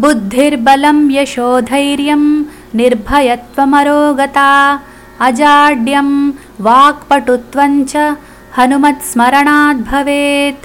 बुद्धिर्बलं यशोधैर्यं निर्भयत्वमरोगता अजाड्यं वाक्पटुत्वञ्च हनुमत्स्मरणाद्भवेत्